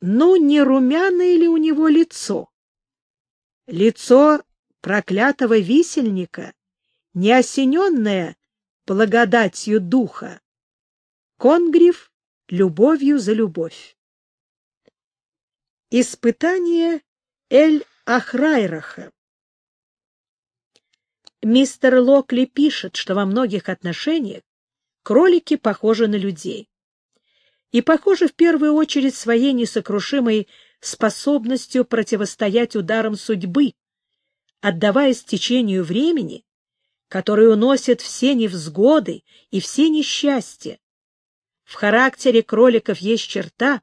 ну, не румяное ли у него лицо? Лицо проклятого висельника, не осененное благодатью духа. Конгриф любовью за любовь. Испытание Эль-Ахрайраха Мистер Локли пишет, что во многих отношениях кролики похожи на людей. И похожи в первую очередь своей несокрушимой способностью противостоять ударам судьбы, отдаваясь течению времени, который уносит все невзгоды и все несчастья. В характере кроликов есть черта,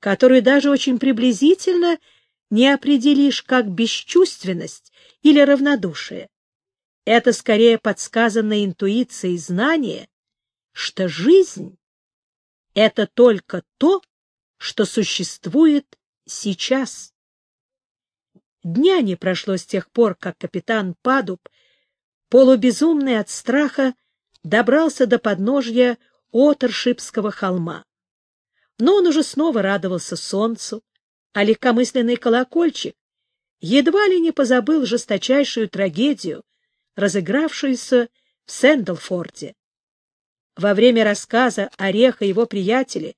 которую даже очень приблизительно не определишь как бесчувственность или равнодушие. Это скорее подсказанная интуиция и знание, что жизнь — это только то, что существует сейчас. Дня не прошло с тех пор, как капитан Падуб, полубезумный от страха, добрался до подножья Отершипского холма. Но он уже снова радовался солнцу, а легкомысленный колокольчик едва ли не позабыл жесточайшую трагедию, разыгравшуюся в Сэндлфорде. Во время рассказа Ореха и его приятели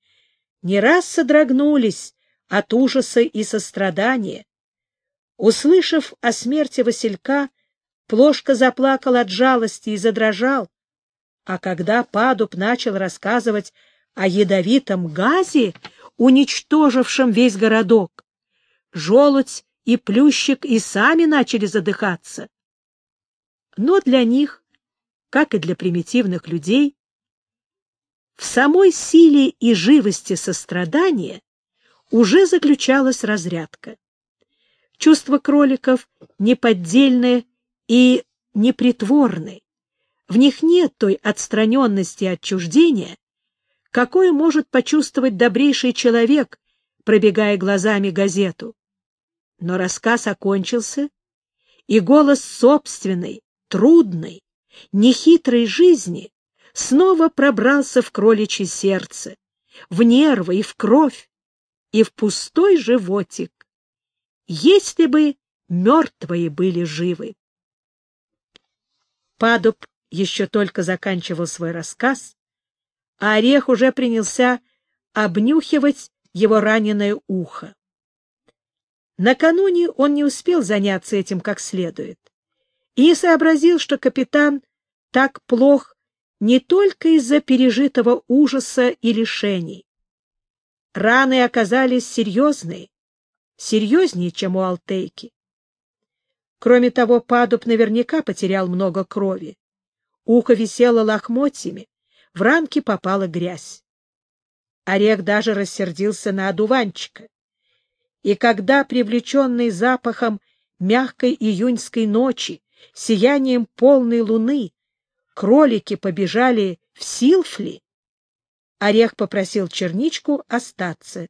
не раз содрогнулись от ужаса и сострадания. Услышав о смерти Василька, Плошка заплакал от жалости и задрожал, а когда Падуб начал рассказывать о ядовитом газе, уничтожившем весь городок, желудь и плющик и сами начали задыхаться. Но для них, как и для примитивных людей, в самой силе и живости сострадания уже заключалась разрядка. Чувства кроликов неподдельны и непритворны. В них нет той отстраненности и отчуждения, какое может почувствовать добрейший человек, пробегая глазами газету. Но рассказ окончился, и голос собственной, трудной, нехитрой жизни снова пробрался в кроличье сердце, в нервы и в кровь, и в пустой животик, если бы мертвые были живы. Падуб еще только заканчивал свой рассказ, а Орех уже принялся обнюхивать его раненое ухо. Накануне он не успел заняться этим как следует и не сообразил, что капитан так плох не только из-за пережитого ужаса и лишений. Раны оказались серьезные, серьезнее, чем у Алтейки. Кроме того, Падуб наверняка потерял много крови. Ухо висело лохмотьями, в рамки попала грязь. Орех даже рассердился на одуванчика. И когда, привлеченный запахом мягкой июньской ночи, сиянием полной луны, кролики побежали в Силфли, Орех попросил черничку остаться.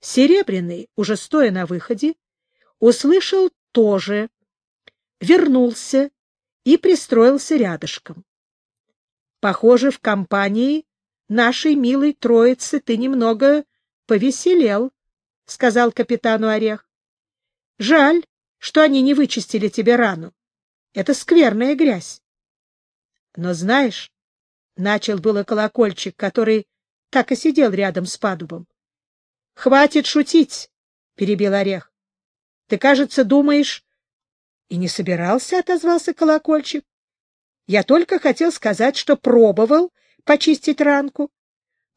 Серебряный, уже стоя на выходе, услышал тоже, вернулся и пристроился рядышком. Похоже, в компании нашей милой троицы ты немного повеселел, — сказал капитану Орех. — Жаль, что они не вычистили тебе рану. Это скверная грязь. Но знаешь, — начал было колокольчик, который так и сидел рядом с падубом. — Хватит шутить, — перебил Орех. — Ты, кажется, думаешь... — И не собирался, — отозвался колокольчик. Я только хотел сказать, что пробовал почистить ранку,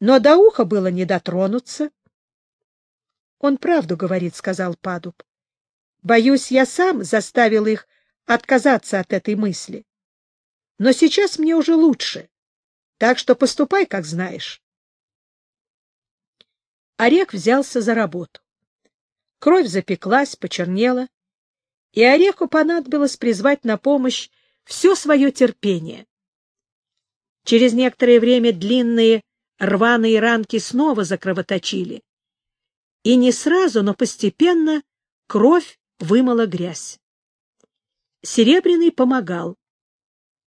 но до уха было не дотронуться. — Он правду говорит, — сказал Падуб. — Боюсь, я сам заставил их отказаться от этой мысли. Но сейчас мне уже лучше, так что поступай, как знаешь. Орех взялся за работу. Кровь запеклась, почернела, и Ореху понадобилось призвать на помощь все свое терпение. Через некоторое время длинные рваные ранки снова закровоточили. И не сразу, но постепенно кровь вымыла грязь. Серебряный помогал.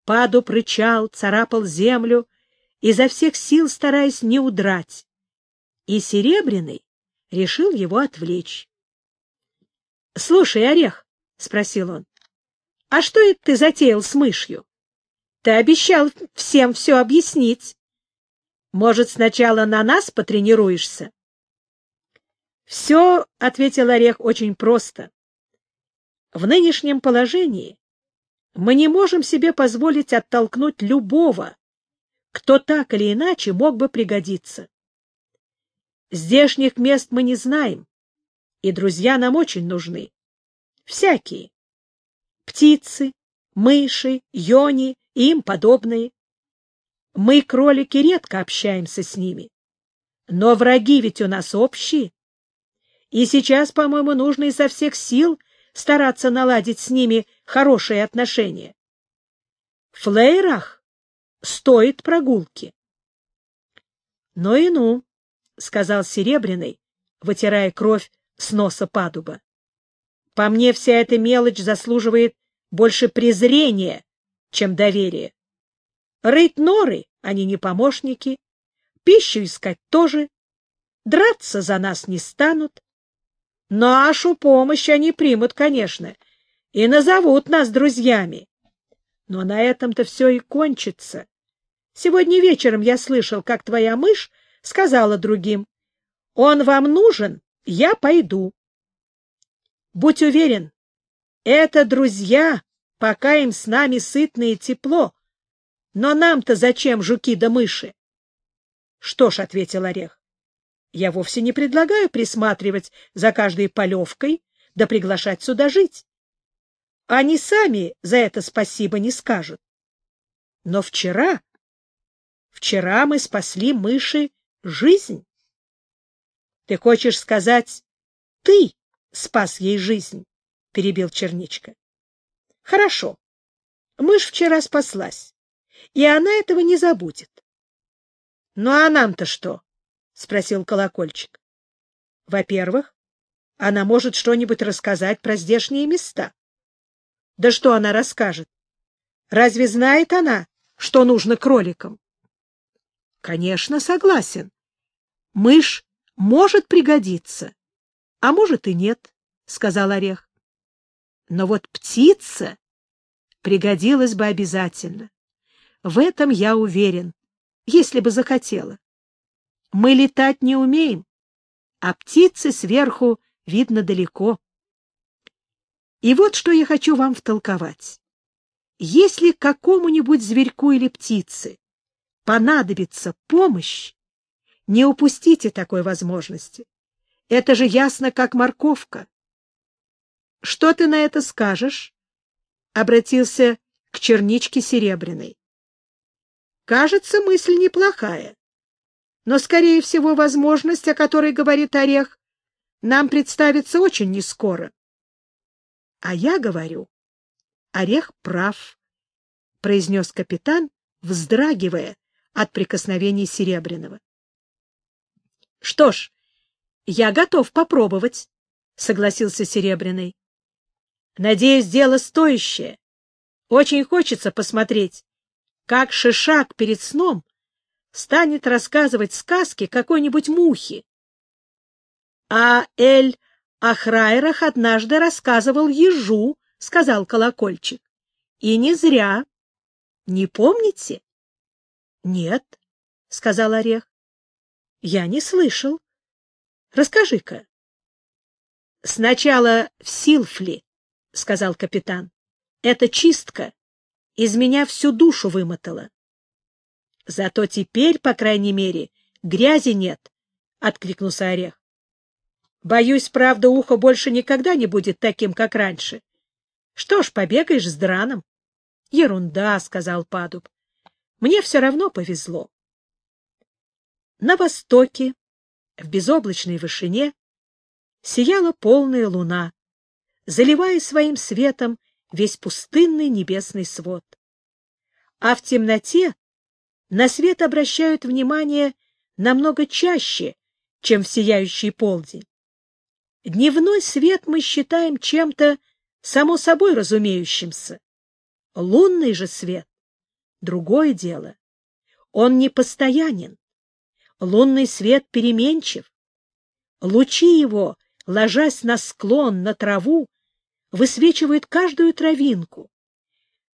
Паду прычал, царапал землю, изо всех сил стараясь не удрать. И Серебряный решил его отвлечь. — Слушай, Орех, — спросил он, — а что это ты затеял с мышью? Ты обещал всем все объяснить. Может, сначала на нас потренируешься? — Все, — ответил Орех, — очень просто. В нынешнем положении мы не можем себе позволить оттолкнуть любого, кто так или иначе мог бы пригодиться. Здешних мест мы не знаем, и друзья нам очень нужны. Всякие. Птицы, мыши, йони и им подобные. Мы, кролики, редко общаемся с ними. Но враги ведь у нас общие. И сейчас, по-моему, нужно изо всех сил стараться наладить с ними хорошие отношения. В флейрах стоит прогулки. — Ну и ну, — сказал Серебряный, вытирая кровь с носа падуба. — По мне вся эта мелочь заслуживает больше презрения, чем доверия. Рыть норы они не помощники, пищу искать тоже, драться за нас не станут. Нашу помощь они примут, конечно, и назовут нас друзьями. Но на этом-то все и кончится. Сегодня вечером я слышал, как твоя мышь сказала другим, «Он вам нужен, я пойду». Будь уверен, это друзья, пока им с нами сытно и тепло. Но нам-то зачем жуки да мыши? — Что ж, — ответил Орех, — я вовсе не предлагаю присматривать за каждой полевкой да приглашать сюда жить. Они сами за это спасибо не скажут. Но вчера, вчера мы спасли мыши жизнь. Ты хочешь сказать, ты спас ей жизнь? перебил Черничка. Хорошо. Мышь вчера спаслась, и она этого не забудет. Ну а нам-то что? Спросил колокольчик. Во-первых, она может что-нибудь рассказать про здешние места. Да что она расскажет? Разве знает она, что нужно кроликам? Конечно, согласен. Мышь может пригодиться, а может и нет, — сказал Орех. Но вот птица пригодилась бы обязательно. В этом я уверен, если бы захотела. Мы летать не умеем, а птицы сверху видно далеко. И вот что я хочу вам втолковать. Если какому-нибудь зверьку или птице понадобится помощь, не упустите такой возможности. Это же ясно, как морковка. — Что ты на это скажешь? — обратился к черничке Серебряной. — Кажется, мысль неплохая. Но, скорее всего, возможность, о которой говорит Орех, нам представится очень нескоро. — А я говорю, Орех прав, — произнес капитан, вздрагивая от прикосновений Серебряного. — Что ж, я готов попробовать, — согласился Серебряный. — Надеюсь, дело стоящее. Очень хочется посмотреть, как Шишак перед сном станет рассказывать сказки какой-нибудь мухи. А Эль Ахрайрах однажды рассказывал ежу, — сказал колокольчик. — И не зря. Не помните? — Нет, — сказал Орех. — Я не слышал. Расскажи-ка. — Сначала в Силфли, — сказал капитан. — Это чистка. Из меня всю душу вымотала. — Зато теперь, по крайней мере, грязи нет, — откликнулся Орех. — Боюсь, правда, ухо больше никогда не будет таким, как раньше. Что ж, побегаешь с драном. — Ерунда, — сказал Падуб. — Мне все равно повезло. На востоке, в безоблачной вышине, сияла полная луна, заливая своим светом весь пустынный небесный свод. А в темноте на свет обращают внимание намного чаще, чем в сияющий полдень. Дневной свет мы считаем чем-то само собой разумеющимся. Лунный же свет — другое дело. Он не постоянен. Лунный свет переменчив. Лучи его, ложась на склон, на траву, высвечивают каждую травинку,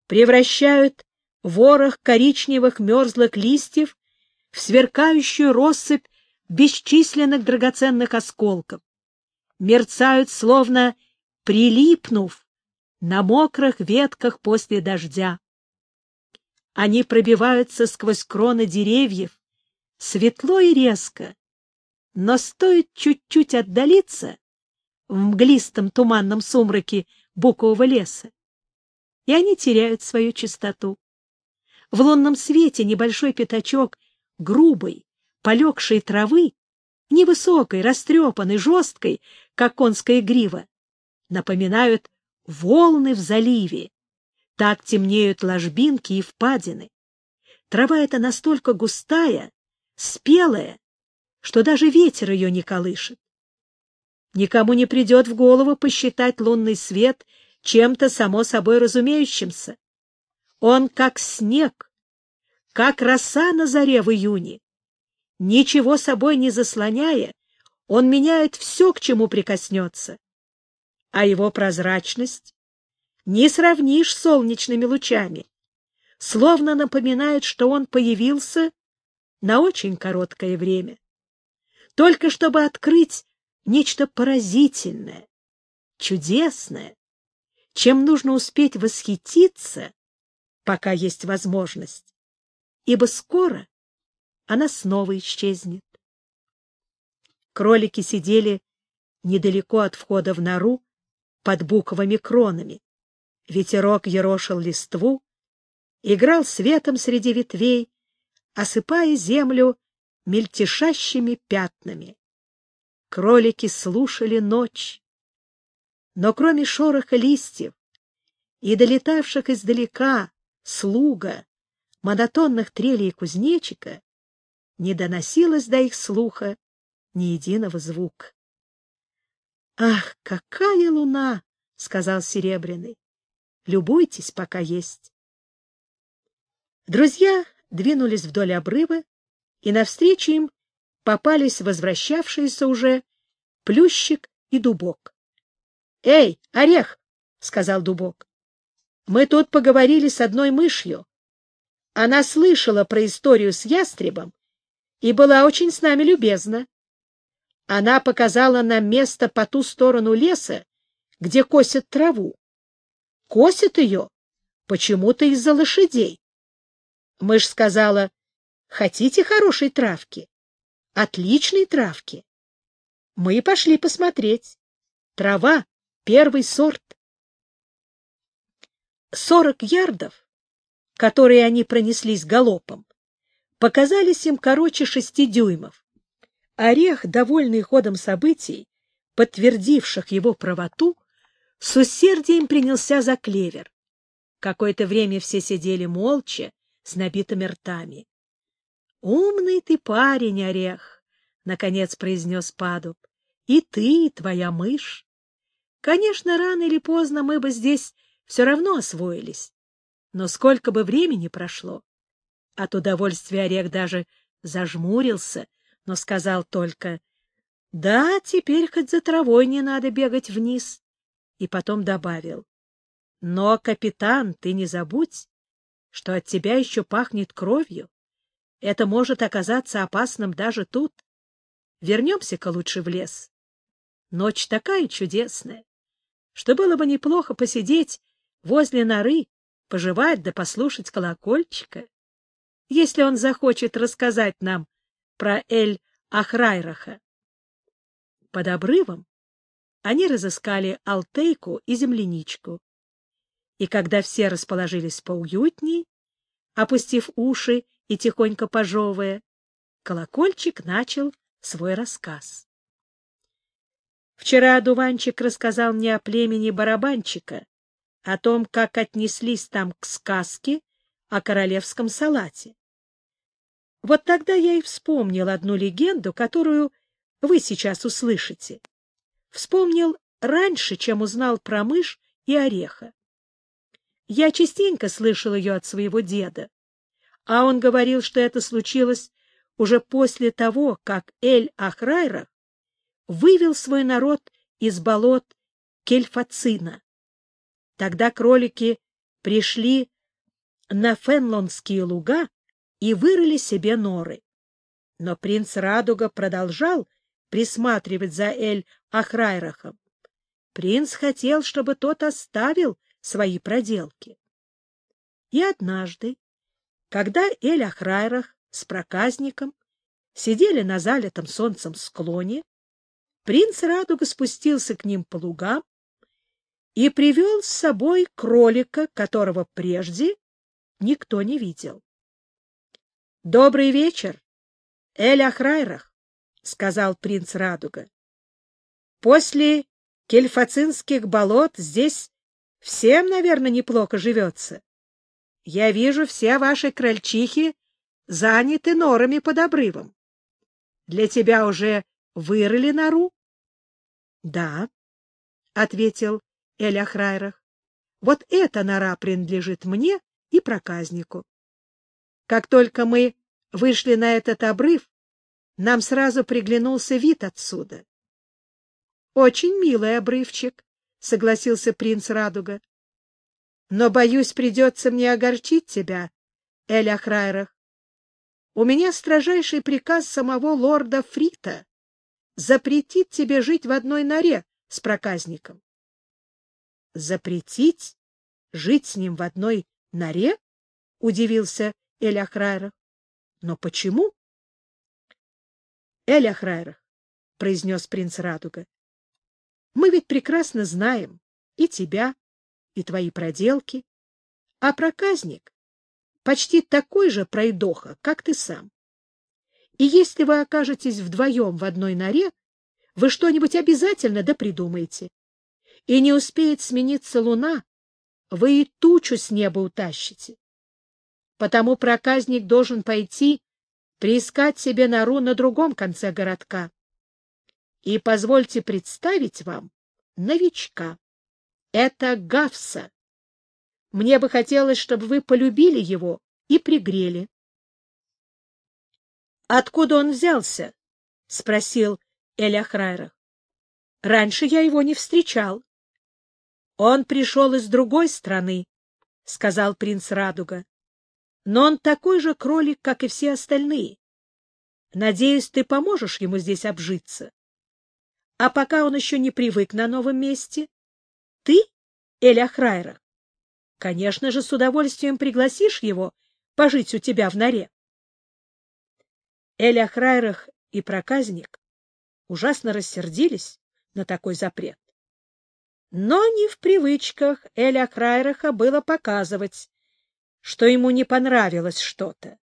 превращают ворох коричневых мерзлых листьев в сверкающую россыпь бесчисленных драгоценных осколков, мерцают, словно прилипнув на мокрых ветках после дождя. Они пробиваются сквозь кроны деревьев, светло и резко, но стоит чуть-чуть отдалиться в мглистом туманном сумраке букового леса, и они теряют свою чистоту. В лунном свете небольшой пятачок грубой, полегшей травы, невысокой, растрепанной, жесткой, как конская грива, напоминают волны в заливе. Так темнеют ложбинки и впадины. Трава эта настолько густая, спелая, что даже ветер ее не колышет. Никому не придет в голову посчитать лунный свет чем-то само собой разумеющимся. Он как снег, как роса на заре в июне. Ничего собой не заслоняя, он меняет все, к чему прикоснется а его прозрачность не сравнишь с солнечными лучами, словно напоминает, что он появился на очень короткое время, только чтобы открыть нечто поразительное, чудесное, чем нужно успеть восхититься, пока есть возможность, ибо скоро она снова исчезнет. Кролики сидели недалеко от входа в нору, под буковыми кронами. Ветерок ерошил листву, играл светом среди ветвей, осыпая землю мельтешащими пятнами. Кролики слушали ночь. Но кроме шороха листьев и долетавших издалека слуга, монотонных трелей кузнечика, не доносилось до их слуха ни единого звука. Ах, какая луна! — сказал Серебряный. — Любуйтесь, пока есть. Друзья двинулись вдоль обрыва, и навстречу им попались возвращавшиеся уже Плющик и Дубок. — Эй, Орех! — сказал Дубок. — Мы тут поговорили с одной мышью. Она слышала про историю с ястребом и была очень с нами любезна. Она показала нам место по ту сторону леса, где косят траву. Косят ее почему-то из-за лошадей. Мышь сказала, хотите хорошей травки? Отличной травки. Мы пошли посмотреть. Трава — первый сорт. Сорок ярдов, которые они пронеслись галопом, показались им короче шести дюймов. Орех, довольный ходом событий, подтвердивших его правоту, с усердием принялся за клевер. Какое-то время все сидели молча, с набитыми ртами. — Умный ты парень, Орех! — наконец произнес Падуб. — И ты, и твоя мышь. Конечно, рано или поздно мы бы здесь все равно освоились. Но сколько бы времени прошло! От удовольствия Орех даже зажмурился — но сказал только «Да, теперь хоть за травой не надо бегать вниз», и потом добавил «Но, капитан, ты не забудь, что от тебя еще пахнет кровью. Это может оказаться опасным даже тут. Вернемся-ка лучше в лес. Ночь такая чудесная, что было бы неплохо посидеть возле норы, пожевать да послушать колокольчика. Если он захочет рассказать нам про Эль-Ахрайраха. Под обрывом они разыскали алтейку и земляничку. И когда все расположились поуютней, опустив уши и тихонько пожевывая, колокольчик начал свой рассказ. Вчера одуванчик рассказал мне о племени барабанчика, о том, как отнеслись там к сказке о королевском салате. Вот тогда я и вспомнил одну легенду, которую вы сейчас услышите. Вспомнил раньше, чем узнал про мышь и ореха. Я частенько слышал ее от своего деда, а он говорил, что это случилось уже после того, как Эль-Ахрайрах вывел свой народ из болот Кельфацина. Тогда кролики пришли на фенлонские луга и вырыли себе норы. Но принц Радуга продолжал присматривать за Эль-Ахрайрахом. Принц хотел, чтобы тот оставил свои проделки. И однажды, когда Эль-Ахрайрах с проказником сидели на залитом солнцем склоне, принц Радуга спустился к ним по лугам и привел с собой кролика, которого прежде никто не видел. — Добрый вечер, Эль Ахрайрах, — сказал принц Радуга. — После кельфацинских болот здесь всем, наверное, неплохо живется. Я вижу, все ваши крольчихи заняты норами под обрывом. Для тебя уже вырыли нору? — Да, — ответил Эль Ахрайрах. — Вот эта нора принадлежит мне и проказнику. Как только мы вышли на этот обрыв, нам сразу приглянулся вид отсюда. — Очень милый обрывчик, — согласился принц Радуга. — Но, боюсь, придется мне огорчить тебя, Эль Ахрайрах. У меня строжайший приказ самого лорда Фрита запретить тебе жить в одной норе с проказником. — Запретить жить с ним в одной норе? — удивился Эль Ахрайрах. — Но почему? — Эль Ахрайрах, — произнес принц Радуга, — мы ведь прекрасно знаем и тебя, и твои проделки, а проказник почти такой же пройдоха, как ты сам. И если вы окажетесь вдвоем в одной норе, вы что-нибудь обязательно да придумаете. И не успеет смениться луна, вы и тучу с неба утащите. Потому проказник должен пойти приискать себе нору на другом конце городка. И позвольте представить вам новичка. Это Гавса. Мне бы хотелось, чтобы вы полюбили его и пригрели. — Откуда он взялся? — спросил Эля Храйрах. — Раньше я его не встречал. Он пришел из другой страны, — сказал принц Радуга. Но он такой же кролик, как и все остальные. Надеюсь, ты поможешь ему здесь обжиться. А пока он еще не привык на новом месте, ты, Эля Храйра, конечно же, с удовольствием пригласишь его пожить у тебя в норе. Эля Храйрах и проказник ужасно рассердились на такой запрет. Но не в привычках Эля Крайраха было показывать, что ему не понравилось что-то.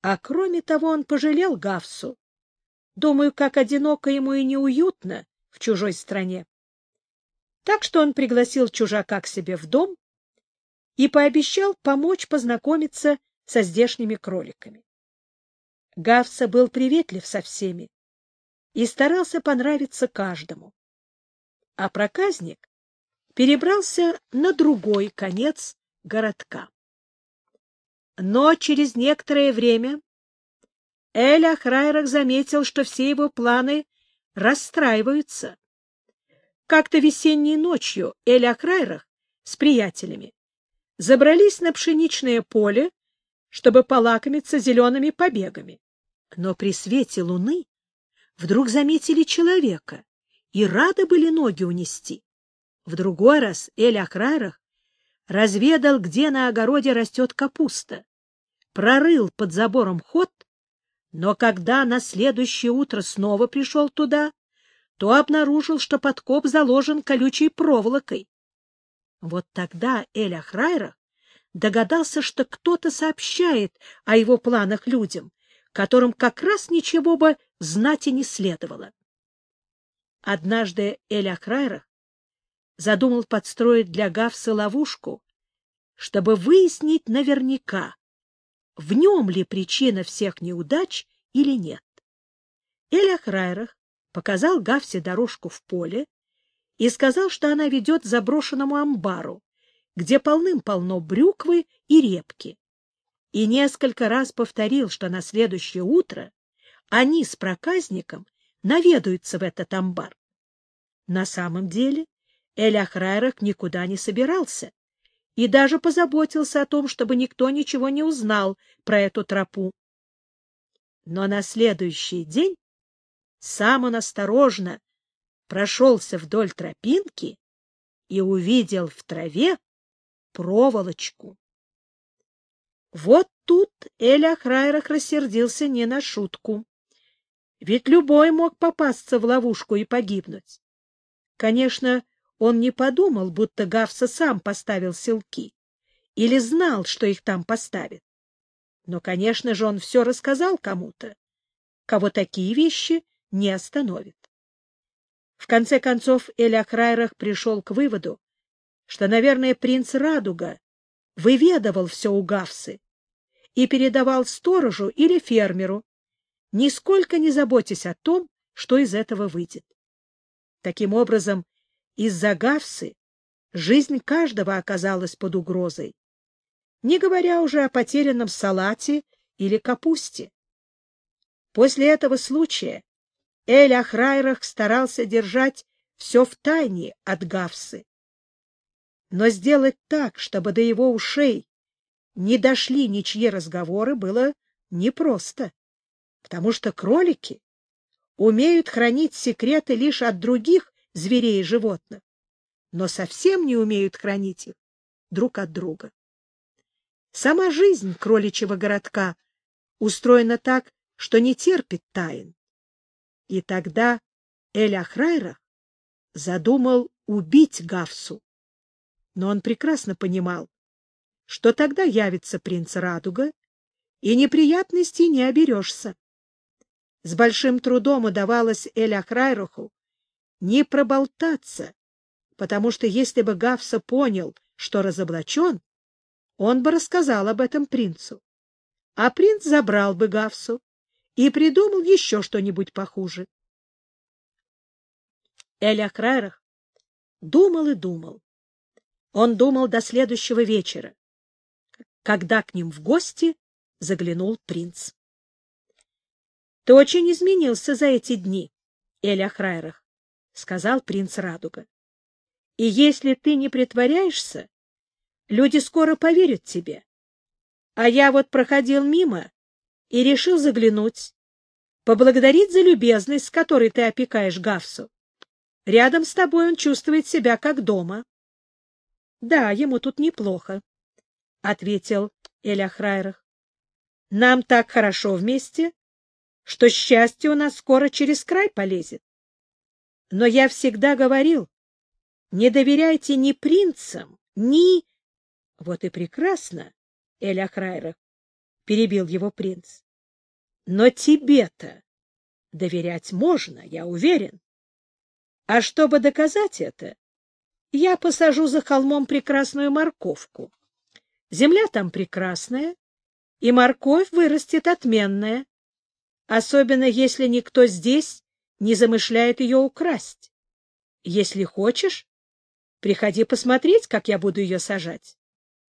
А кроме того, он пожалел Гавсу. Думаю, как одиноко ему и неуютно в чужой стране. Так что он пригласил чужака к себе в дом и пообещал помочь познакомиться со здешними кроликами. Гавса был приветлив со всеми и старался понравиться каждому а проказник перебрался на другой конец городка. Но через некоторое время Эль Ахрайрах заметил, что все его планы расстраиваются. Как-то весенней ночью Эль Ахрайрах с приятелями забрались на пшеничное поле, чтобы полакомиться зелеными побегами. Но при свете луны вдруг заметили человека, и рады были ноги унести. В другой раз Эль Акрайрах разведал, где на огороде растет капуста, прорыл под забором ход, но когда на следующее утро снова пришел туда, то обнаружил, что подкоп заложен колючей проволокой. Вот тогда Эль Ахрайрах догадался, что кто-то сообщает о его планах людям, которым как раз ничего бы знать и не следовало. Однажды Эля Крайрах задумал подстроить для Гавса ловушку, чтобы выяснить наверняка, в нем ли причина всех неудач или нет. Эля Крайрах показал Гавсе дорожку в поле и сказал, что она ведет к заброшенному амбару, где полным-полно брюквы и репки. И несколько раз повторил, что на следующее утро они с проказником наведаются в этот амбар. На самом деле Эль-Ахрайрах никуда не собирался и даже позаботился о том, чтобы никто ничего не узнал про эту тропу. Но на следующий день сам он осторожно прошелся вдоль тропинки и увидел в траве проволочку. Вот тут Эля Храйрах рассердился не на шутку. Ведь любой мог попасться в ловушку и погибнуть. Конечно, он не подумал, будто Гавса сам поставил селки или знал, что их там поставят. Но, конечно же, он все рассказал кому-то, кого такие вещи не остановят. В конце концов, Эля Храйрах пришел к выводу, что, наверное, принц Радуга выведывал все у Гавсы и передавал сторожу или фермеру, нисколько не заботясь о том, что из этого выйдет. Таким образом, из-за Гавсы жизнь каждого оказалась под угрозой, не говоря уже о потерянном салате или капусте. После этого случая Эль Ахрайрах старался держать все в тайне от Гавсы. Но сделать так, чтобы до его ушей не дошли ничьи разговоры, было непросто, потому что кролики умеют хранить секреты лишь от других зверей и животных, но совсем не умеют хранить их друг от друга. Сама жизнь кроличьего городка устроена так, что не терпит тайн. И тогда Эль Ахрайрах задумал убить Гавсу. Но он прекрасно понимал, что тогда явится принц Радуга, и неприятностей не оберешься. С большим трудом удавалось Эль Ахрайраху не проболтаться, потому что если бы Гавса понял, что разоблачен, он бы рассказал об этом принцу. А принц забрал бы Гавсу и придумал еще что-нибудь похуже. Эль Ахрайрах думал и думал. Он думал до следующего вечера, когда к ним в гости заглянул принц. — Ты очень изменился за эти дни, Эль Ахрайрах, — сказал принц Радуга. — И если ты не притворяешься, Люди скоро поверят тебе. А я вот проходил мимо и решил заглянуть, поблагодарить за любезность, с которой ты опекаешь Гавсу. Рядом с тобой он чувствует себя как дома. — Да, ему тут неплохо, — ответил Эля Храйрах. — Нам так хорошо вместе, что счастье у нас скоро через край полезет. Но я всегда говорил, не доверяйте ни принцам, ни — Вот и прекрасно, Эля Храйрах, — перебил его принц. — Но тебе-то доверять можно, я уверен. А чтобы доказать это, я посажу за холмом прекрасную морковку. Земля там прекрасная, и морковь вырастет отменная, особенно если никто здесь не замышляет ее украсть. Если хочешь, приходи посмотреть, как я буду ее сажать.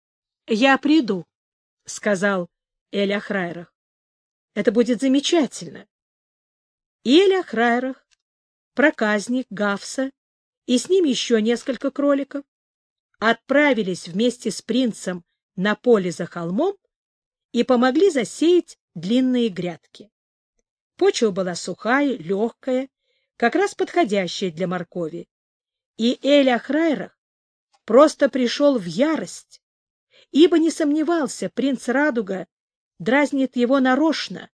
— Я приду, — сказал Эля Храйрах. — Это будет замечательно. Эля Храйрах, проказник Гавса и с ним еще несколько кроликов отправились вместе с принцем на поле за холмом и помогли засеять длинные грядки. Почва была сухая, легкая, как раз подходящая для моркови. И Эля Храйрах просто пришел в ярость, ибо не сомневался, принц Радуга дразнит его нарочно,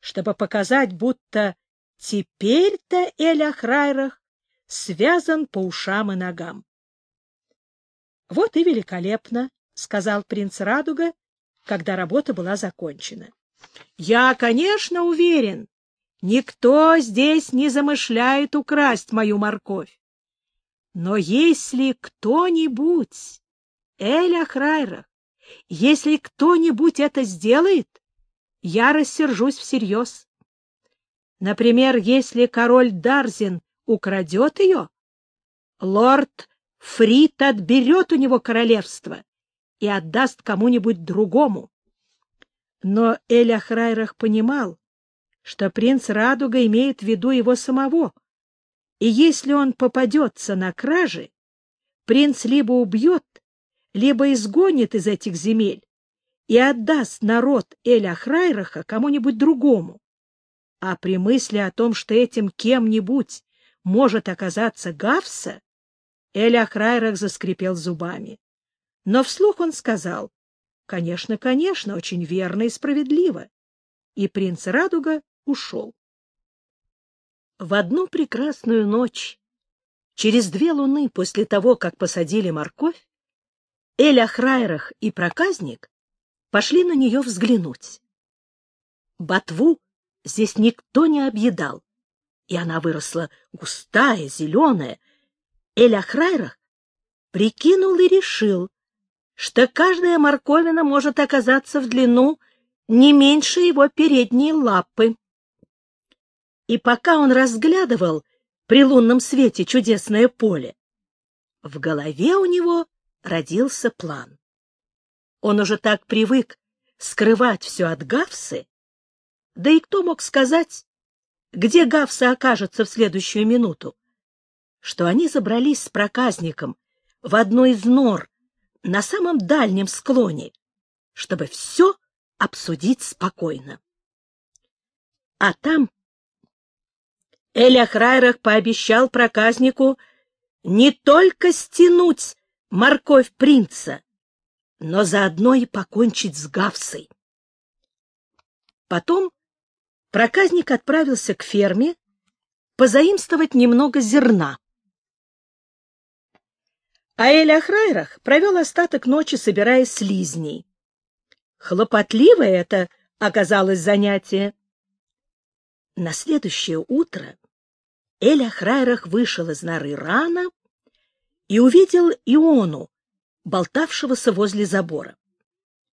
чтобы показать, будто теперь-то Эль-Ахрайрах связан по ушам и ногам. — Вот и великолепно, — сказал принц Радуга, когда работа была закончена. — Я, конечно, уверен, никто здесь не замышляет украсть мою морковь. Но если кто-нибудь Эля Храйрах, если кто-нибудь это сделает, я рассержусь всерьез. Например, если король Дарзин украдет ее, лорд Фрит отберет у него королевство и отдаст кому-нибудь другому. Но Эля Храйрах понимал, что принц Радуга имеет в виду его самого, и если он попадется на кражи, принц либо убьет, либо изгонит из этих земель и отдаст народ Эля Храйраха кому-нибудь другому. А при мысли о том, что этим кем-нибудь может оказаться Гавса, Эля Храйрах заскрипел зубами. Но вслух он сказал, «Конечно, конечно, очень верно и справедливо». И принц Радуга ушел. В одну прекрасную ночь, через две луны после того, как посадили морковь, Эля Храйрах и проказник пошли на нее взглянуть. Ботву здесь никто не объедал, и она выросла густая, зеленая. Эля Храйрах прикинул и решил, что каждая морковина может оказаться в длину не меньше его передней лапы. И пока он разглядывал при лунном свете чудесное поле, в голове у него родился план. Он уже так привык скрывать все от Гавсы, да и кто мог сказать, где Гавса окажется в следующую минуту, что они забрались с проказником в одну из нор на самом дальнем склоне, чтобы все обсудить спокойно. А там Эля Храйрах пообещал проказнику не только стянуть морковь принца, но заодно и покончить с Гавсой. Потом проказник отправился к ферме позаимствовать немного зерна. А Эль Ахрайрах провел остаток ночи, собирая слизней. Хлопотливое это оказалось занятие. На следующее утро Эль Ахрайрах вышел из норы рано и увидел Иону, болтавшегося возле забора.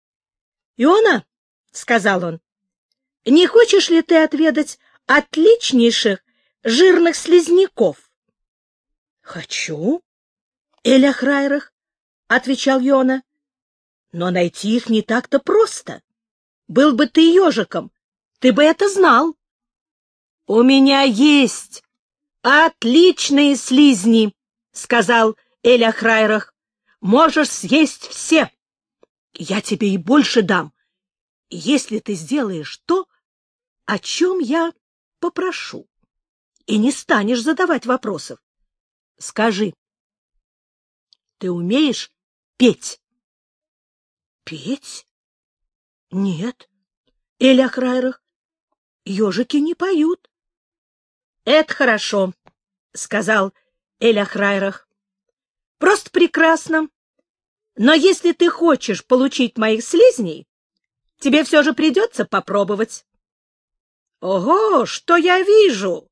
— Иона, — сказал он, — не хочешь ли ты отведать отличнейших жирных слизняков? — Хочу, Эля Храйрах, — отвечал Йона. — Но найти их не так-то просто. Был бы ты ежиком, ты бы это знал. — У меня есть отличные слизни, — сказал Эля Храйрах. — Можешь съесть все. Я тебе и больше дам, если ты сделаешь то, о чем я попрошу, и не станешь задавать вопросов. Скажи, ты умеешь петь? Петь? Нет. Эля Крайрах, ежики не поют. Это хорошо, сказал Эля Храйрах. Просто прекрасно. Но если ты хочешь получить моих слизней, тебе все же придется попробовать. Ого, что я вижу!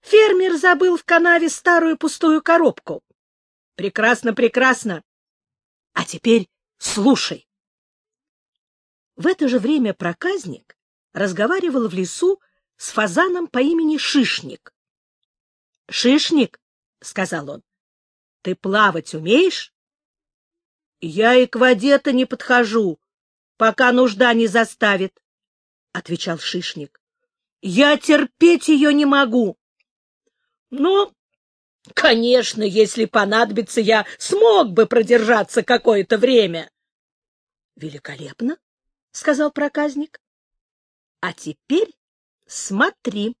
Фермер забыл в канаве старую пустую коробку. Прекрасно, прекрасно. А теперь слушай. В это же время проказник разговаривал в лесу с фазаном по имени Шишник. — Шишник, — сказал он, — ты плавать умеешь? — Я и к воде-то не подхожу, пока нужда не заставит, — отвечал Шишник. — Я терпеть ее не могу. — Но Конечно, если понадобится, я смог бы продержаться какое-то время. — Великолепно, — сказал проказник. — А теперь смотри.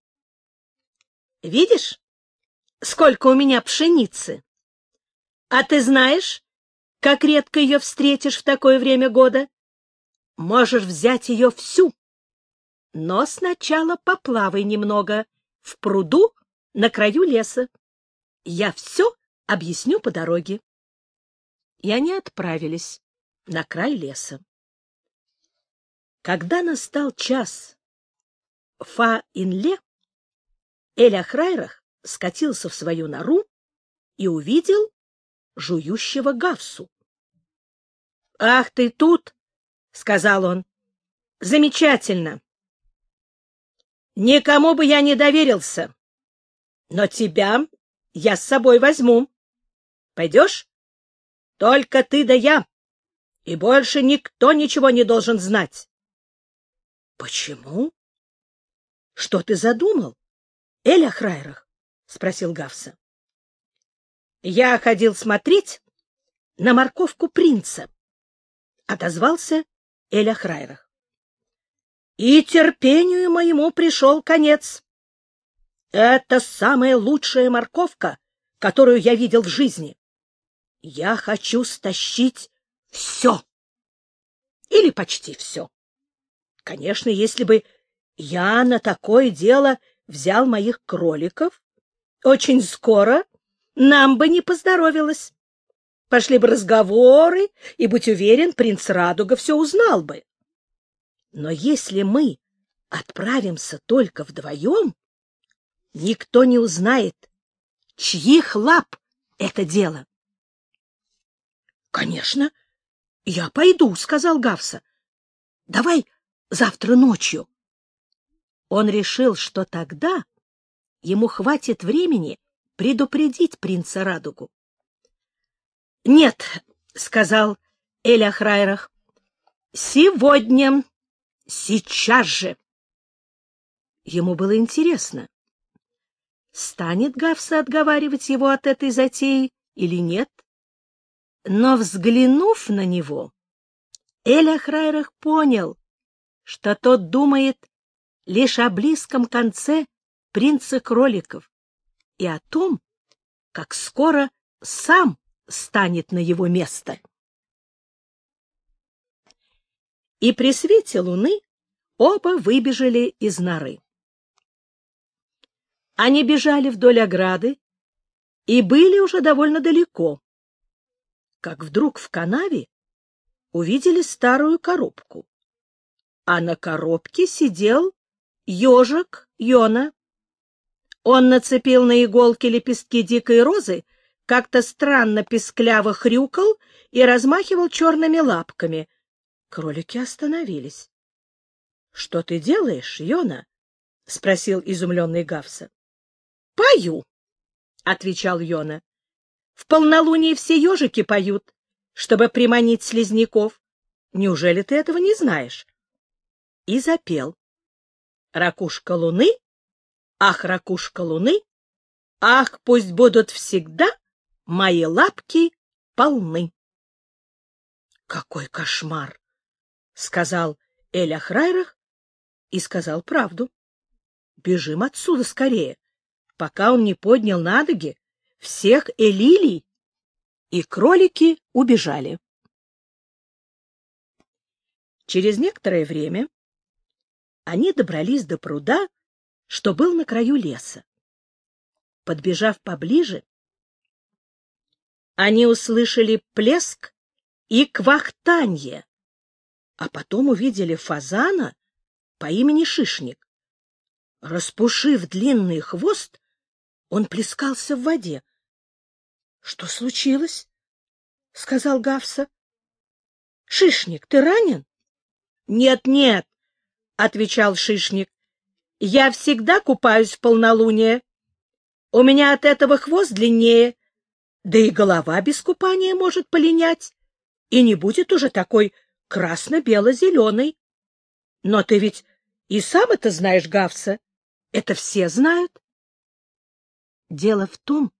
Видишь, сколько у меня пшеницы? А ты знаешь, как редко ее встретишь в такое время года? Можешь взять ее всю. Но сначала поплавай немного в пруду на краю леса. Я все объясню по дороге. И они отправились на край леса. Когда настал час Фа-Инле, Эль Ахрайрах скатился в свою нору и увидел жующего Гавсу. — Ах, ты тут! — сказал он. — Замечательно! Никому бы я не доверился, но тебя я с собой возьму. Пойдешь? Только ты да я. И больше никто ничего не должен знать. Почему? Что ты задумал, Эля Храйрах? — спросил Гавса. — Я ходил смотреть на морковку принца, — отозвался Эля Храйрах. — И терпению моему пришел конец. Это самая лучшая морковка, которую я видел в жизни. Я хочу стащить все. Или почти все. Конечно, если бы я на такое дело взял моих кроликов, очень скоро нам бы не поздоровилось. Пошли бы разговоры, и, будь уверен, принц Радуга все узнал бы. Но если мы отправимся только вдвоем, никто не узнает, чьих лап это дело. — Конечно, я пойду, — сказал Гавса. — Давай завтра ночью. Он решил, что тогда ему хватит времени предупредить принца Радугу. — Нет, — сказал Эля Храйрах, — сегодня, сейчас же. Ему было интересно, станет Гавса отговаривать его от этой затеи или нет. Но, взглянув на него, Эля Храйрах понял, что тот думает лишь о близком конце принца кроликов и о том, как скоро сам станет на его место. И при свете луны оба выбежали из норы. Они бежали вдоль ограды и были уже довольно далеко, как вдруг в канаве увидели старую коробку, а на коробке сидел ежик Йона. Он нацепил на иголки лепестки дикой розы, как-то странно пескляво хрюкал и размахивал черными лапками. Кролики остановились. — Что ты делаешь, Йона? — спросил изумленный Гавса. — Пою, — отвечал Йона. — В полнолуние все ежики поют, чтобы приманить слизняков. Неужели ты этого не знаешь? И запел. Ракушка луны, ах, ракушка луны, ах, пусть будут всегда мои лапки полны. — Какой кошмар! — сказал Эля Храйрах и сказал правду. — Бежим отсюда скорее пока он не поднял на ноги всех элилий, и кролики убежали. Через некоторое время они добрались до пруда, что был на краю леса. Подбежав поближе, они услышали плеск и квахтанье, а потом увидели фазана по имени Шишник. Распушив длинный хвост, он плескался в воде. — Что случилось? — сказал Гавса. — Шишник, ты ранен? «Нет, — Нет-нет, — отвечал Шишник. — Я всегда купаюсь в полнолуние. У меня от этого хвост длиннее, да и голова без купания может полинять, и не будет уже такой красно-бело-зеленой. Но ты ведь и сам это знаешь, Гавса. Это все знают. Дело в том,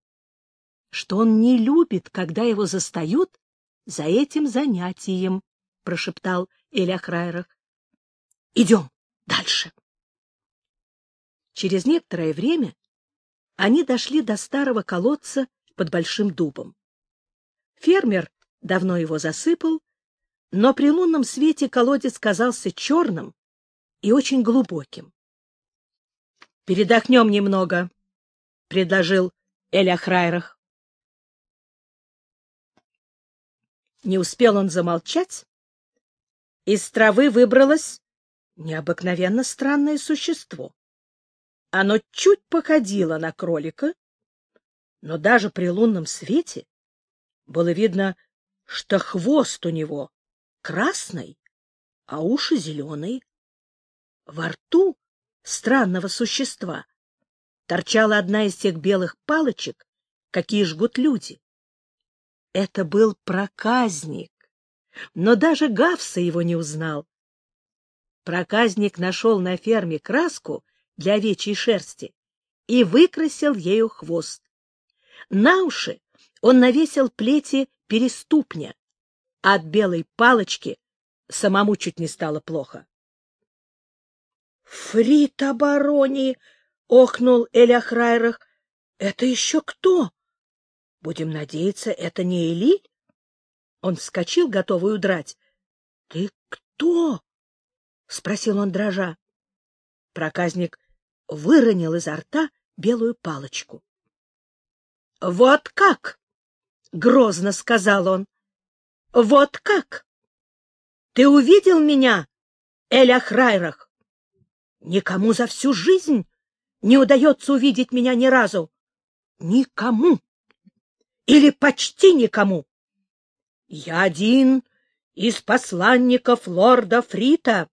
что он не любит, когда его застают за этим занятием, — прошептал Эля Храйрах. — Идем дальше. Через некоторое время они дошли до старого колодца под большим дубом. Фермер давно его засыпал, но при лунном свете колодец казался черным и очень глубоким. — Передохнем немного, — предложил Эля Храйрах. Не успел он замолчать. Из травы выбралось необыкновенно странное существо. Оно чуть походило на кролика, но даже при лунном свете было видно, что хвост у него красный, а уши зеленые. Во рту странного существа торчала одна из тех белых палочек, какие жгут люди. Это был проказник, но даже Гавса его не узнал. Проказник нашел на ферме краску для овечьей шерсти и выкрасил ею хвост. На уши он навесил плети переступня, а от белой палочки самому чуть не стало плохо. — Фрита барони! — охнул Эля Храйрах. — Это еще кто? Будем надеяться, это не Эли? Он вскочил, готовый удрать. — Ты кто? — спросил он, дрожа. Проказник выронил изо рта белую палочку. — Вот как! — грозно сказал он. — Вот как! Ты увидел меня, Эля Храйрах? Никому за всю жизнь не удается увидеть меня ни разу. Никому. Или почти никому. Я один из посланников лорда Фрита.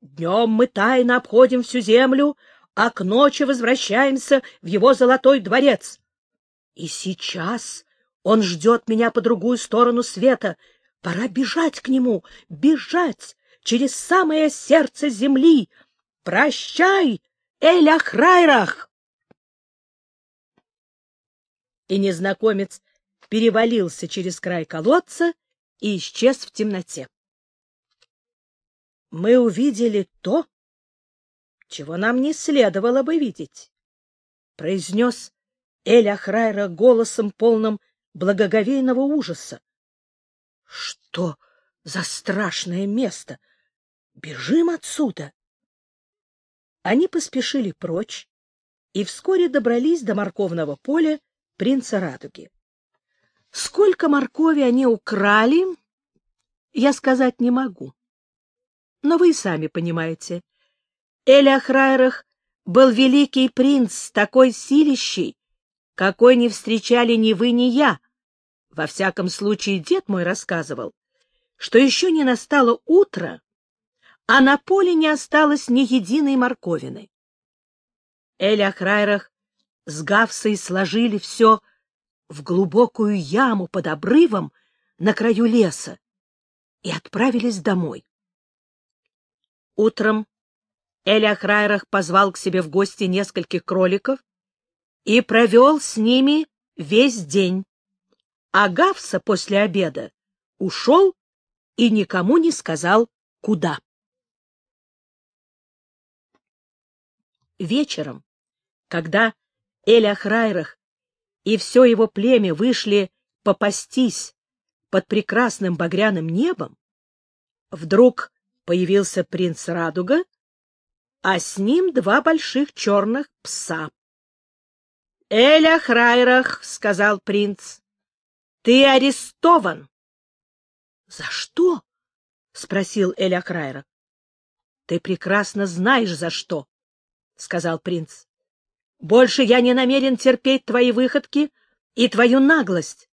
Днем мы тайно обходим всю землю, а к ночи возвращаемся в его золотой дворец. И сейчас он ждет меня по другую сторону света. Пора бежать к нему, бежать через самое сердце земли. Прощай, Эль-Ахрайрах! И незнакомец перевалился через край колодца и исчез в темноте. Мы увидели то, чего нам не следовало бы видеть, — произнес Эль Ахрайра голосом, полным благоговейного ужаса. — Что за страшное место? Бежим отсюда! Они поспешили прочь и вскоре добрались до морковного поля принца Радуги. Сколько моркови они украли, я сказать не могу. Но вы сами понимаете. Эля Ахрайрах был великий принц, такой силищий, какой не встречали ни вы, ни я. Во всяком случае, дед мой рассказывал, что еще не настало утро, а на поле не осталось ни единой морковины. Эля Ахрайрах с Гавсой сложили все в глубокую яму под обрывом на краю леса и отправились домой. Утром Эля Храйрах позвал к себе в гости нескольких кроликов и провел с ними весь день. А Гавса после обеда ушел и никому не сказал, куда. Вечером, когда Эля Храйрах и все его племя вышли попастись под прекрасным багряным небом, вдруг появился принц Радуга, а с ним два больших черных пса. — Эля Храйрах, — сказал принц, — ты арестован. — За что? — спросил Эля Храйрах. — Ты прекрасно знаешь, за что, — сказал принц. Больше я не намерен терпеть твои выходки и твою наглость.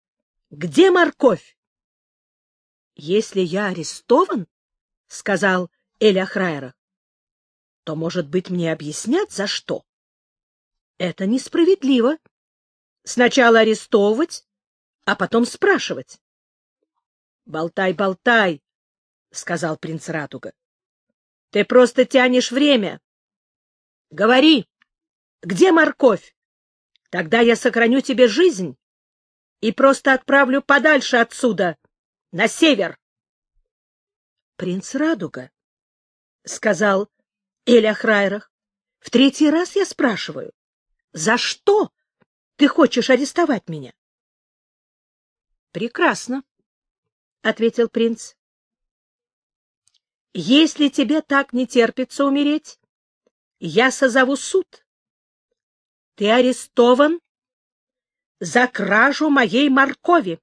Где морковь? — Если я арестован, — сказал Эля Храйера, — то, может быть, мне объяснят, за что? Это несправедливо. Сначала арестовывать, а потом спрашивать. — Болтай, болтай, — сказал принц Ратуга. — Ты просто тянешь время. — Говори. Где морковь? Тогда я сохраню тебе жизнь и просто отправлю подальше отсюда, на север. — Принц Радуга, — сказал Эля Храйрах, — в третий раз я спрашиваю, за что ты хочешь арестовать меня? — Прекрасно, — ответил принц. — Если тебе так не терпится умереть, я созову суд ты арестован за кражу моей моркови.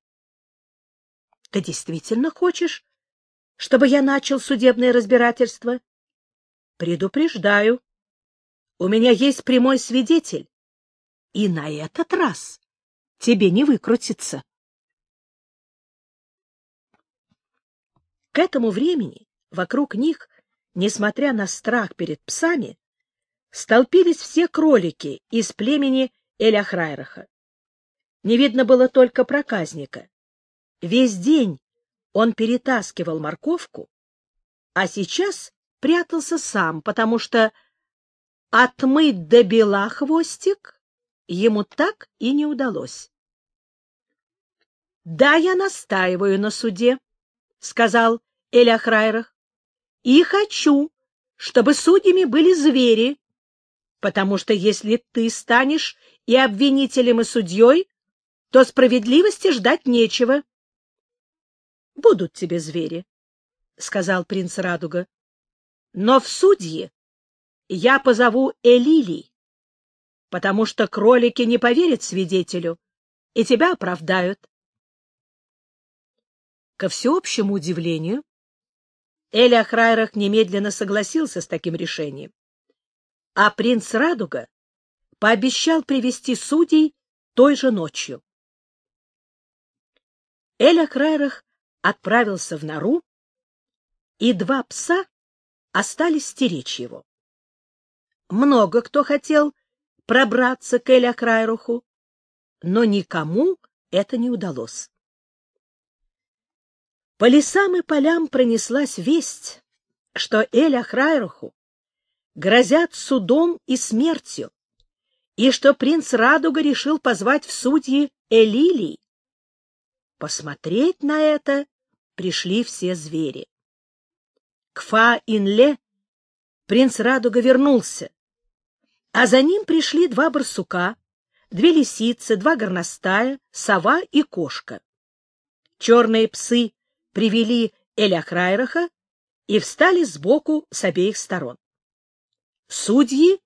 Ты действительно хочешь, чтобы я начал судебное разбирательство? Предупреждаю, у меня есть прямой свидетель, и на этот раз тебе не выкрутиться. К этому времени вокруг них, несмотря на страх перед псами, столпились все кролики из племени Эляхрайраха. Не видно было только проказника. Весь день он перетаскивал морковку, а сейчас прятался сам, потому что отмыть до бела хвостик ему так и не удалось. — Да, я настаиваю на суде, — сказал Эля Храйрах, — и хочу, чтобы судьями были звери, потому что если ты станешь и обвинителем, и судьей, то справедливости ждать нечего. — Будут тебе звери, — сказал принц Радуга, — но в судьи я позову Элилий, потому что кролики не поверят свидетелю и тебя оправдают. Ко всеобщему удивлению, Эля Храйрах немедленно согласился с таким решением, а принц Радуга пообещал привести судей той же ночью. Эля Храйрах отправился в нору, и два пса остались стеречь его. Много кто хотел пробраться к Эля Крайруху, но никому это не удалось. По лесам и полям пронеслась весть, что Эля Храйруху грозят судом и смертью, и что принц Радуга решил позвать в судьи Элилий. Посмотреть на это пришли все звери. К Фа-Инле принц Радуга вернулся, а за ним пришли два барсука, две лисицы, два горностая, сова и кошка. Черные псы привели Эля Крайраха и встали сбоку с обеих сторон. Судьи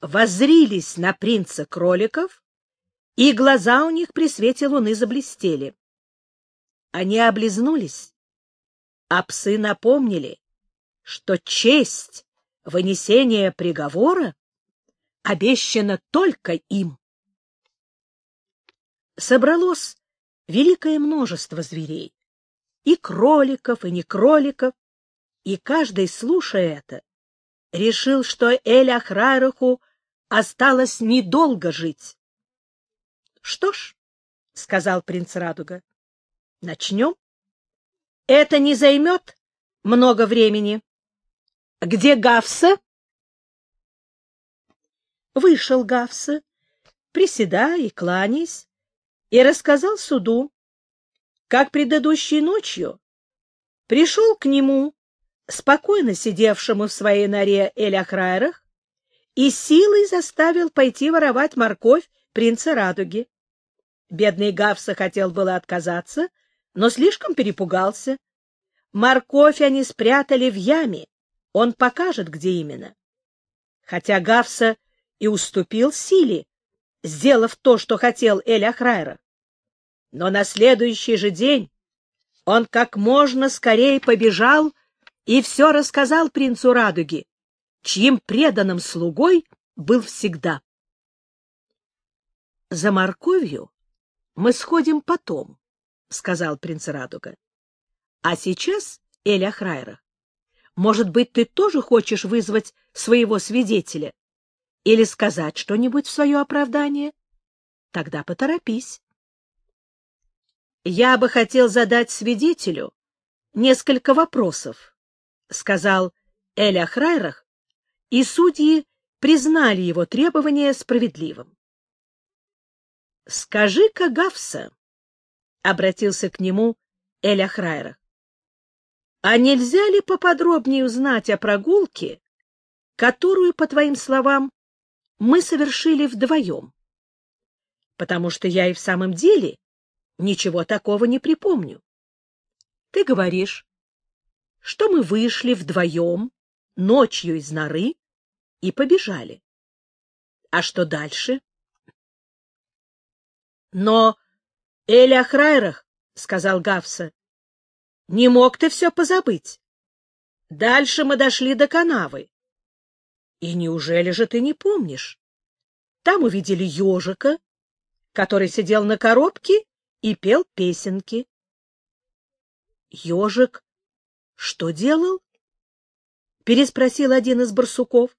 воззрились на принца кроликов, и глаза у них при свете луны заблестели. Они облизнулись, а псы напомнили, что честь вынесения приговора обещано только им. Собралось великое множество зверей, и кроликов, и не кроликов, и каждый, слушая это, решил, что Эля Храйраху осталось недолго жить. — Что ж, — сказал принц Радуга, — начнем. Это не займет много времени. Где Гавса? Вышел Гавса, приседая и кланяясь, и рассказал суду, как предыдущей ночью пришел к нему, спокойно сидевшему в своей норе Эль-Ахрайрах, и силой заставил пойти воровать морковь принца Радуги. Бедный Гавса хотел было отказаться, но слишком перепугался. Морковь они спрятали в яме, он покажет, где именно. Хотя Гавса и уступил силе, сделав то, что хотел Эль Ахрайра. Но на следующий же день он как можно скорее побежал и все рассказал принцу Радуги, чьим преданным слугой был всегда. — За морковью мы сходим потом, — сказал принц Радуга. — А сейчас, Эль Ахрайра, может быть, ты тоже хочешь вызвать своего свидетеля? или сказать что-нибудь в свое оправдание? Тогда поторопись. Я бы хотел задать свидетелю несколько вопросов, — сказал Эля Храйрах, и судьи признали его требование справедливым. — Скажи-ка, Гавса, — обратился к нему Эля Храйрах, — а нельзя ли поподробнее узнать о прогулке, которую, по твоим словам, мы совершили вдвоем. Потому что я и в самом деле ничего такого не припомню. Ты говоришь, что мы вышли вдвоем ночью из норы и побежали. А что дальше? Но Эля Храйрах, — сказал Гавса, — не мог ты все позабыть. Дальше мы дошли до канавы. И неужели же ты не помнишь? Там увидели ежика, который сидел на коробке и пел песенки. Ежик что делал? Переспросил один из барсуков.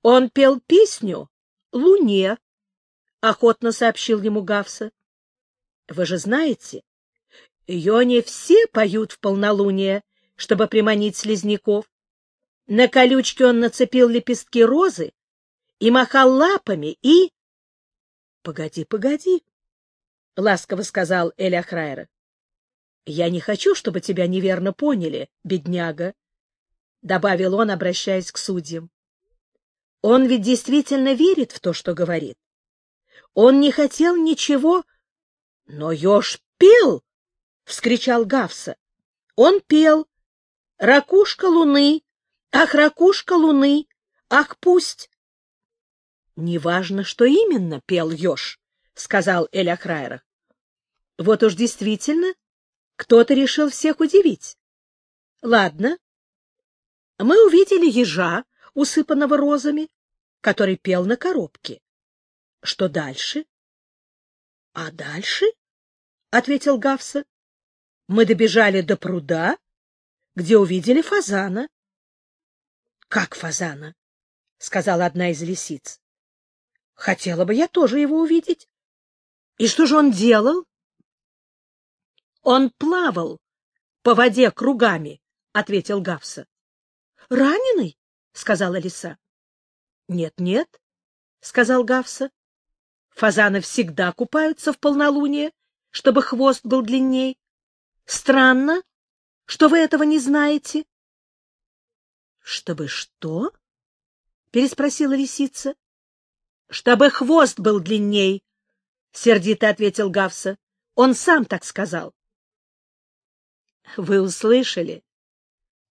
Он пел песню «Луне», — охотно сообщил ему Гавса. Вы же знаете, не все поют в полнолуние, чтобы приманить слизняков. На колючке он нацепил лепестки розы и махал лапами, и... — Погоди, погоди, — ласково сказал Эля Храйра. — Я не хочу, чтобы тебя неверно поняли, бедняга, — добавил он, обращаясь к судьям. Он ведь действительно верит в то, что говорит. Он не хотел ничего... — Но еж пел! — вскричал Гавса. Он пел. «Ракушка луны! Ах, ракушка луны! Ах, пусть!» «Неважно, что именно пел еж», — сказал Эля Храйрах. «Вот уж действительно кто-то решил всех удивить. Ладно. Мы увидели ежа, усыпанного розами, который пел на коробке. Что дальше? — А дальше? — ответил Гавса. — Мы добежали до пруда, где увидели фазана. — Как фазана? — сказала одна из лисиц. — Хотела бы я тоже его увидеть. — И что же он делал? — Он плавал по воде кругами, — ответил Гавса. — Раненый? — сказала лиса. «Нет, нет», — сказал Гавса. «Фазаны всегда купаются в полнолуние, чтобы хвост был длинней. Странно, что вы этого не знаете». «Чтобы что?» — переспросила лисица. «Чтобы хвост был длинней», — сердито ответил Гавса. «Он сам так сказал». «Вы услышали?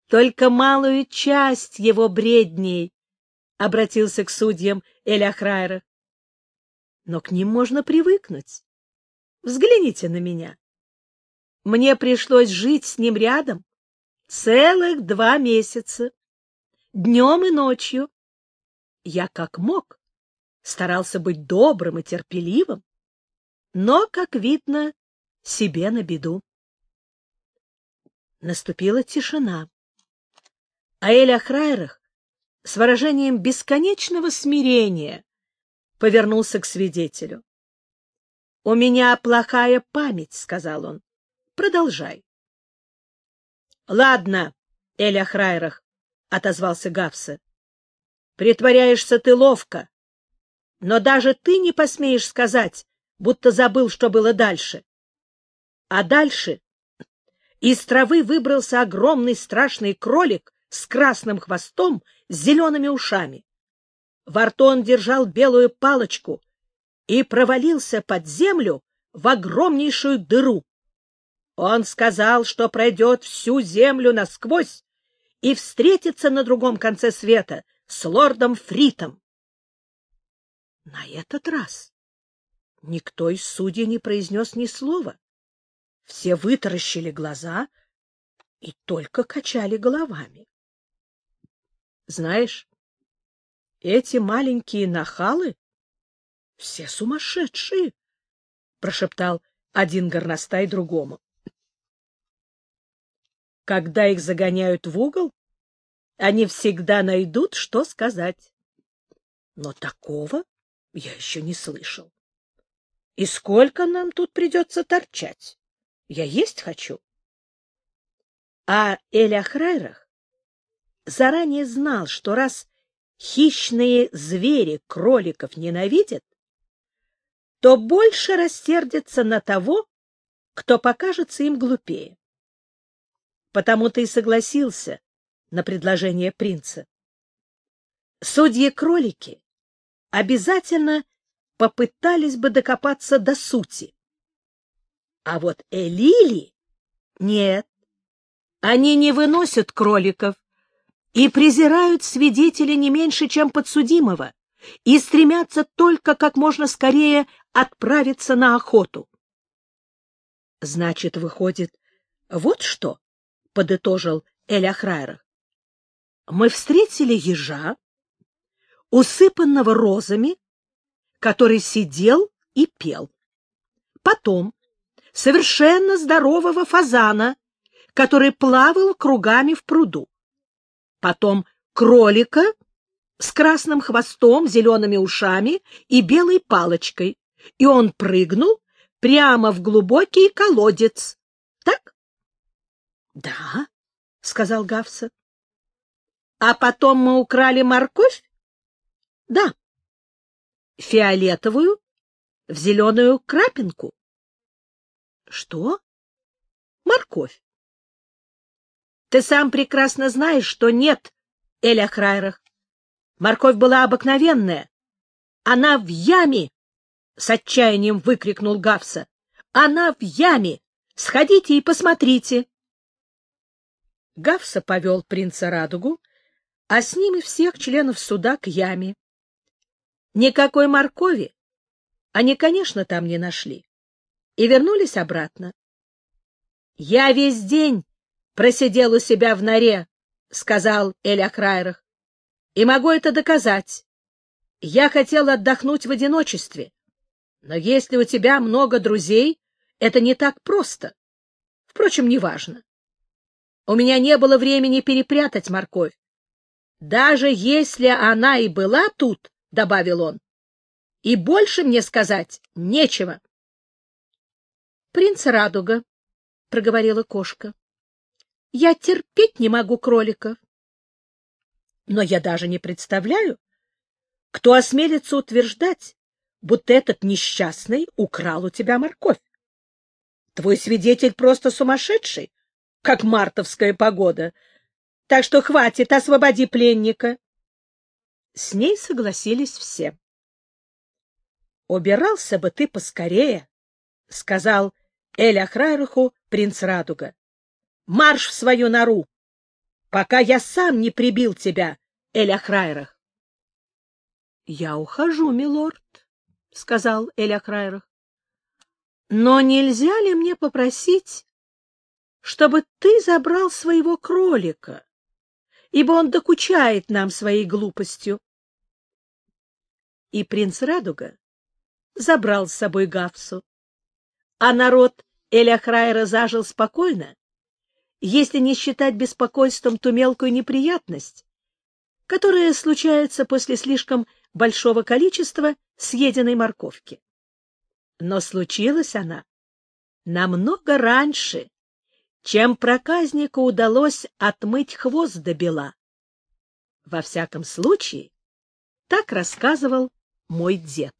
Только малую часть его бредней», обратился к судьям Эля Храйра. Но к ним можно привыкнуть. Взгляните на меня. Мне пришлось жить с ним рядом целых два месяца, днем и ночью. Я как мог старался быть добрым и терпеливым, но, как видно, себе на беду. Наступила тишина. А Эля Храйрах с выражением бесконечного смирения повернулся к свидетелю. — У меня плохая память, — сказал он. — Продолжай. — Ладно, Эля Храйрах, — отозвался Гавса. — Притворяешься ты ловко, но даже ты не посмеешь сказать, будто забыл, что было дальше. А дальше из травы выбрался огромный страшный кролик с красным хвостом с зелеными ушами. Во рту он держал белую палочку и провалился под землю в огромнейшую дыру. Он сказал, что пройдет всю землю насквозь и встретится на другом конце света с лордом Фритом. На этот раз никто из судей не произнес ни слова. Все вытаращили глаза и только качали головами. Знаешь, эти маленькие нахалы все сумасшедшие, — прошептал один горностай другому. Когда их загоняют в угол, они всегда найдут, что сказать. Но такого я еще не слышал. И сколько нам тут придется торчать? Я есть хочу. А Эля Храйрах заранее знал, что раз хищные звери кроликов ненавидят, то больше рассердятся на того, кто покажется им глупее. Потому-то и согласился на предложение принца. Судьи-кролики обязательно попытались бы докопаться до сути. А вот Элили нет. Они не выносят кроликов и презирают свидетеля не меньше, чем подсудимого, и стремятся только как можно скорее отправиться на охоту. — Значит, выходит, вот что, — подытожил Эль Ахрайрах. — Мы встретили ежа, усыпанного розами, который сидел и пел. Потом совершенно здорового фазана, который плавал кругами в пруду потом кролика с красным хвостом, зелеными ушами и белой палочкой, и он прыгнул прямо в глубокий колодец. Так? — Да, — сказал Гавса. А потом мы украли морковь? Да. Фиолетовую в зеленую крапинку. Что? Морковь. Ты сам прекрасно знаешь, что нет, Эля Храйрах. Морковь была обыкновенная. Она в яме! — с отчаянием выкрикнул Гавса. — Она в яме! Сходите и посмотрите! Гавса повел принца Радугу, а с ними всех членов суда к яме. Никакой моркови они, конечно, там не нашли и вернулись обратно. — Я весь день просидел у себя в норе, — сказал Эль Акрайрах, — и могу это доказать. Я хотел отдохнуть в одиночестве, но если у тебя много друзей, это не так просто. Впрочем, неважно. У меня не было времени перепрятать морковь. Даже если она и была тут, — добавил он, — и больше мне сказать нечего. — Принц Радуга, — проговорила кошка, — я терпеть не могу кроликов. Но я даже не представляю, кто осмелится утверждать, будто этот несчастный украл у тебя морковь. Твой свидетель просто сумасшедший, как мартовская погода. Так что хватит, освободи пленника. С ней согласились все. «Убирался бы ты поскорее», — сказал Эль Ахрайруху принц Радуга. «Марш в свою нору, пока я сам не прибил тебя, Эль Ахрайрах». «Я ухожу, милорд», — сказал Эль Ахрайрах. «Но нельзя ли мне попросить, чтобы ты забрал своего кролика, ибо он докучает нам своей глупостью?» И принц Радуга забрал с собой Гавсу, а народ Ахрайра зажил спокойно, если не считать беспокойством ту мелкую неприятность, которая случается после слишком большого количества съеденной морковки. Но случилась она намного раньше, чем проказнику удалось отмыть хвост до бела. Во всяком случае, так рассказывал мой дед.